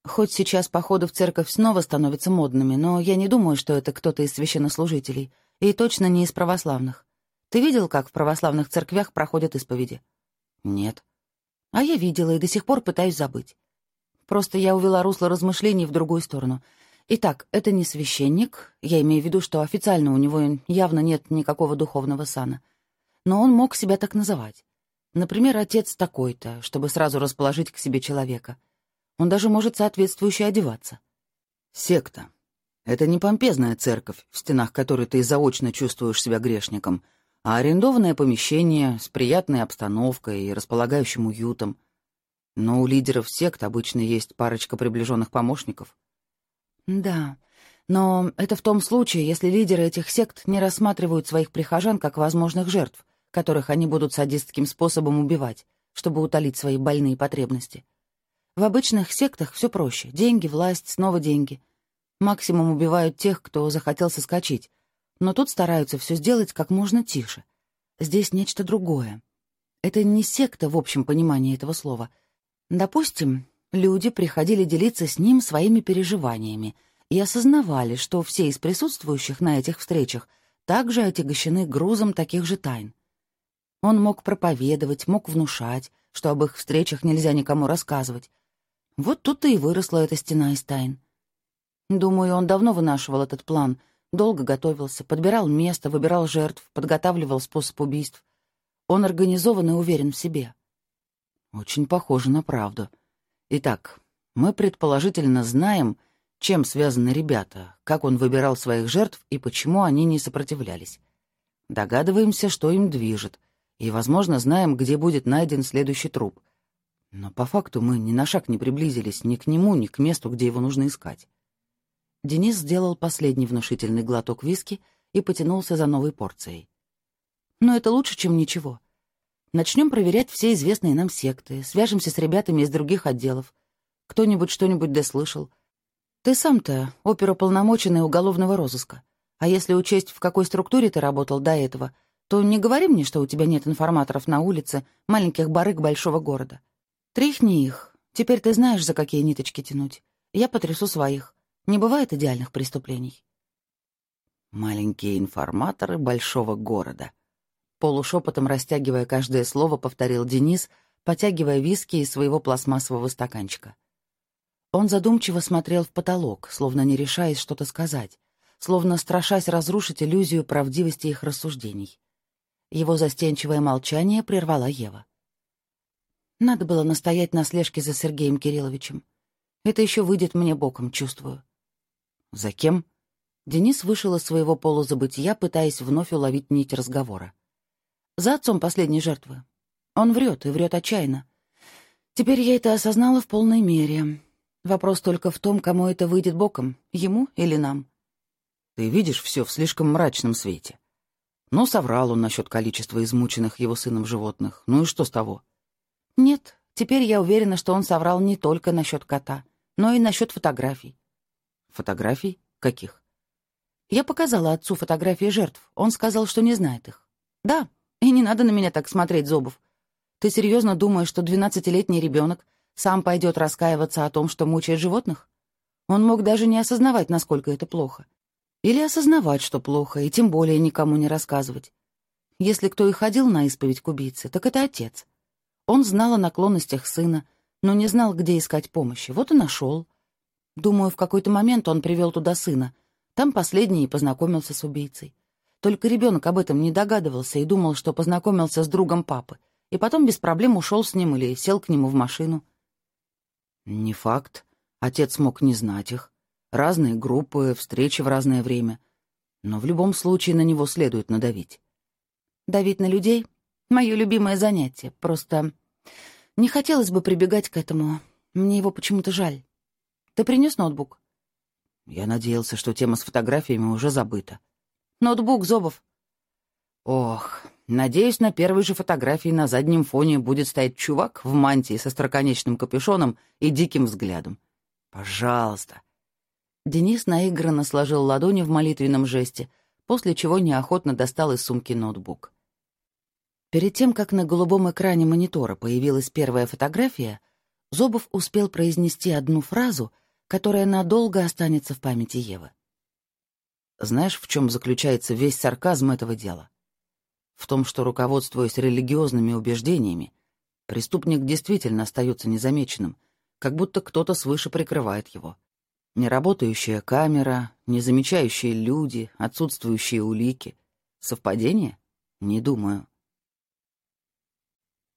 «Хоть сейчас походы в церковь снова становятся модными, но я не думаю, что это кто-то из священнослужителей, и точно не из православных. Ты видел, как в православных церквях проходят исповеди?» «Нет». «А я видела и до сих пор пытаюсь забыть. Просто я увела русло размышлений в другую сторону. Итак, это не священник, я имею в виду, что официально у него явно нет никакого духовного сана. Но он мог себя так называть. Например, отец такой-то, чтобы сразу расположить к себе человека. Он даже может соответствующе одеваться. Секта. Это не помпезная церковь, в стенах которой ты заочно чувствуешь себя грешником, а арендованное помещение с приятной обстановкой и располагающим уютом. Но у лидеров сект обычно есть парочка приближенных помощников — да, но это в том случае, если лидеры этих сект не рассматривают своих прихожан как возможных жертв, которых они будут садистским способом убивать, чтобы утолить свои больные потребности. В обычных сектах все проще. Деньги, власть, снова деньги. Максимум убивают тех, кто захотел соскочить. Но тут стараются все сделать как можно тише. Здесь нечто другое. Это не секта в общем понимании этого слова. Допустим, Люди приходили делиться с ним своими переживаниями и осознавали, что все из присутствующих на этих встречах также отягощены грузом таких же тайн. Он мог проповедовать, мог внушать, что об их встречах нельзя никому рассказывать. Вот тут-то и выросла эта стена из тайн. Думаю, он давно вынашивал этот план, долго готовился, подбирал место, выбирал жертв, подготавливал способ убийств. Он организован и уверен в себе. Очень похоже на правду. Итак, мы предположительно знаем, чем связаны ребята, как он выбирал своих жертв и почему они не сопротивлялись. Догадываемся, что им движет, и, возможно, знаем, где будет найден следующий труп. Но по факту мы ни на шаг не приблизились ни к нему, ни к месту, где его нужно искать. Денис сделал последний внушительный глоток виски и потянулся за новой порцией. «Но это лучше, чем ничего. Начнем проверять все известные нам секты, свяжемся с ребятами из других отделов. Кто-нибудь что-нибудь дослышал. Ты сам-то оперуполномоченный уголовного розыска. А если учесть, в какой структуре ты работал до этого, то не говори мне, что у тебя нет информаторов на улице, маленьких барыг большого города. Тряхни их. Теперь ты знаешь, за какие ниточки тянуть. Я потрясу своих. Не бывает идеальных преступлений. Маленькие информаторы большого города. Полушепотом растягивая каждое слово, повторил Денис, потягивая виски из своего пластмассового стаканчика. Он задумчиво смотрел в потолок, словно не решаясь что-то сказать, словно страшась разрушить иллюзию правдивости их рассуждений. Его застенчивое молчание прервала Ева. Надо было настоять на слежке за Сергеем Кирилловичем. Это еще выйдет мне боком, чувствую. За кем? Денис вышел из своего полузабытия, пытаясь вновь уловить нить разговора. За отцом последней жертвы. Он врет, и врет отчаянно. Теперь я это осознала в полной мере. Вопрос только в том, кому это выйдет боком, ему или нам. Ты видишь все в слишком мрачном свете. Ну, соврал он насчет количества измученных его сыном животных. Ну и что с того? Нет, теперь я уверена, что он соврал не только насчет кота, но и насчет фотографий. Фотографий? Каких? Я показала отцу фотографии жертв. Он сказал, что не знает их. Да, и не надо на меня так смотреть, Зобов. Ты серьезно думаешь, что двенадцатилетний ребенок сам пойдет раскаиваться о том, что мучает животных? Он мог даже не осознавать, насколько это плохо. Или осознавать, что плохо, и тем более никому не рассказывать. Если кто и ходил на исповедь к убийце, так это отец. Он знал о наклонностях сына, но не знал, где искать помощи. Вот и нашел. Думаю, в какой-то момент он привел туда сына. Там последний и познакомился с убийцей. Только ребенок об этом не догадывался и думал, что познакомился с другом папы, и потом без проблем ушел с ним или сел к нему в машину. Не факт. Отец мог не знать их. Разные группы, встречи в разное время. Но в любом случае на него следует надавить. Давить на людей — мое любимое занятие. Просто не хотелось бы прибегать к этому. Мне его почему-то жаль. Ты принес ноутбук? Я надеялся, что тема с фотографиями уже забыта. Ноутбук, Зобов. Ох, надеюсь, на первой же фотографии на заднем фоне будет стоять чувак в мантии со строконечным капюшоном и диким взглядом. Пожалуйста. Денис наигранно сложил ладони в молитвенном жесте, после чего неохотно достал из сумки ноутбук. Перед тем, как на голубом экране монитора появилась первая фотография, Зобов успел произнести одну фразу, которая надолго останется в памяти Евы. Знаешь, в чем заключается весь сарказм этого дела? В том, что, руководствуясь религиозными убеждениями, преступник действительно остается незамеченным, как будто кто-то свыше прикрывает его. Неработающая камера, незамечающие люди, отсутствующие улики. Совпадение? Не думаю.